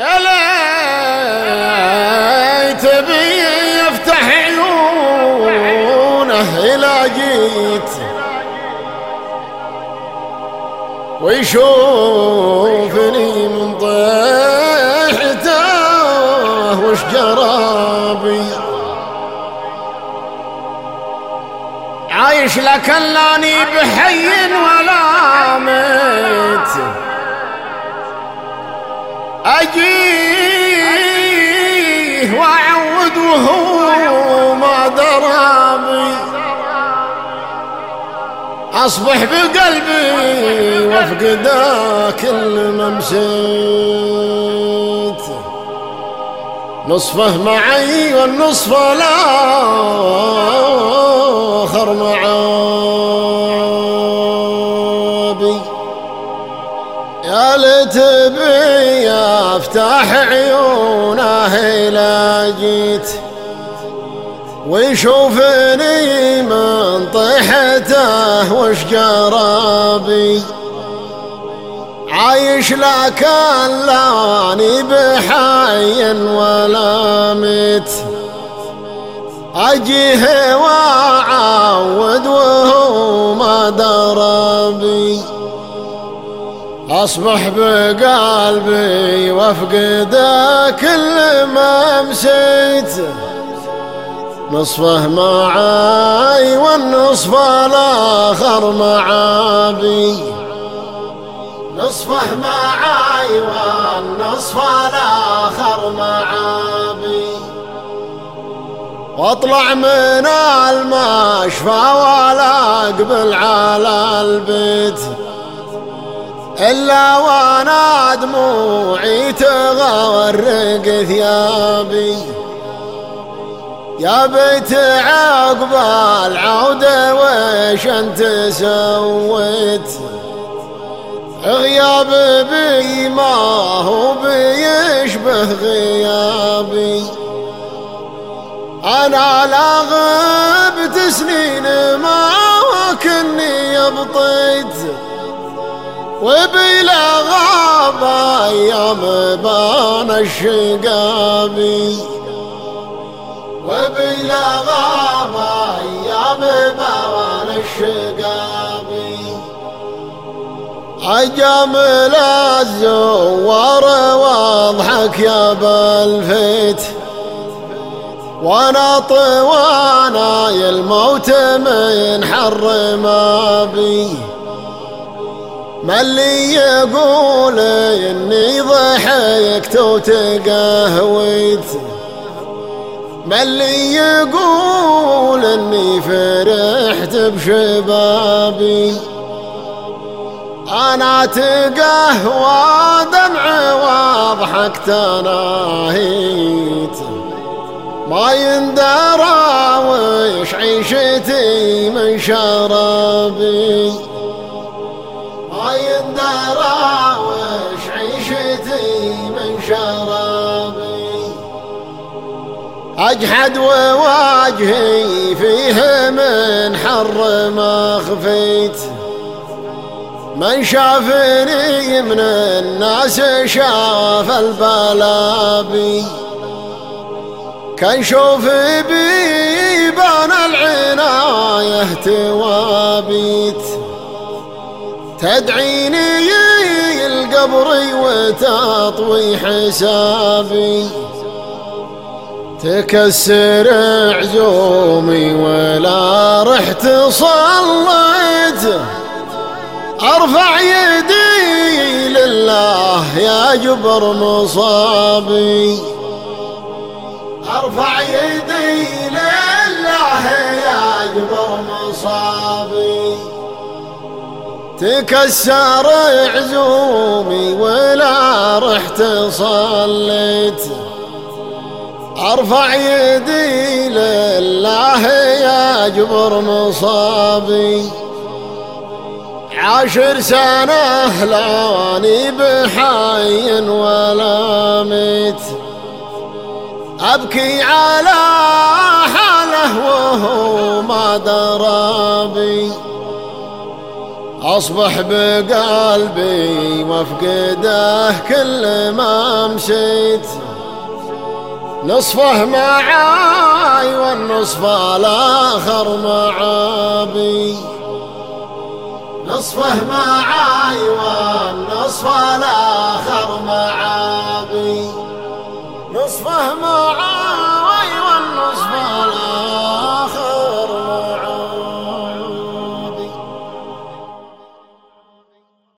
يا ليت بي يفتح عيونه إلى جيت. ويشوفني من طيحته وش جرابي. عايش لك لكلاني بحي ولا ميت. أجيه وأعود وهو ما درابي أصبح بقلبي وافقدا كل ما مشيت نصفه معي والنصف الآخر معابي يا ليت بي أفتح عيونه إلى جيت. ويشوفني من طيحته وش جرابي؟ عايش لكن لاني بحي ولا ميت. أجيه وأعود وهو ما دربي. أصبح بقلبي وافقد كل ما مشيت نصفه معاي والنصف الآخر معابي. نصفه معاي والنصف الآخر معابي. وأطلع من المشفى ولا اقبل على البيت. إلا وأنا دموعي تغرق ثيابي. يا بيت عقب العودة وش أنت سويت. غياب بي ما هو بيشبه غيابي. أنا لا غبت سنين ما كني بطيت وبلا غاب أيام بان الشقابي وبلا غاب أيام بان الشقابي اجمل الزوار واضحك يا بالفيت. وانا طوانا الموت من حر ما بي. ما اللي يقول إني ضحكت وتقهويت. ما اللي يقول إني فرحت بشبابي. أنا تقهوى دمع وضحكت ناهيت ما يندرى وش عيشتي من شرابي. أجحد وواجهي فيه من حر ما خفيت. من شافني من الناس شاف البلابي كان شوف بيبان العناية توابيت تدعيني القبر وتطوي حسابي. تكسر عزومي ولا رحت صليت. أرفع يدي لله يا جبر مصابي. أرفع يدي لله يا جبر مصابي. تكسر عزومي ولا رحت صليت. أرفع يدي لله يا جبر مصابي. عشر سنة لاني بحي ولا ميت. أبكي على حاله وهو ما درابي. أصبح بقلبي وافقده كل ما مشيت. نصفه معاي والنصف الآخر معابي نصفه معاي والنصف الآخر معابي نصفه معاي والنصف الآخر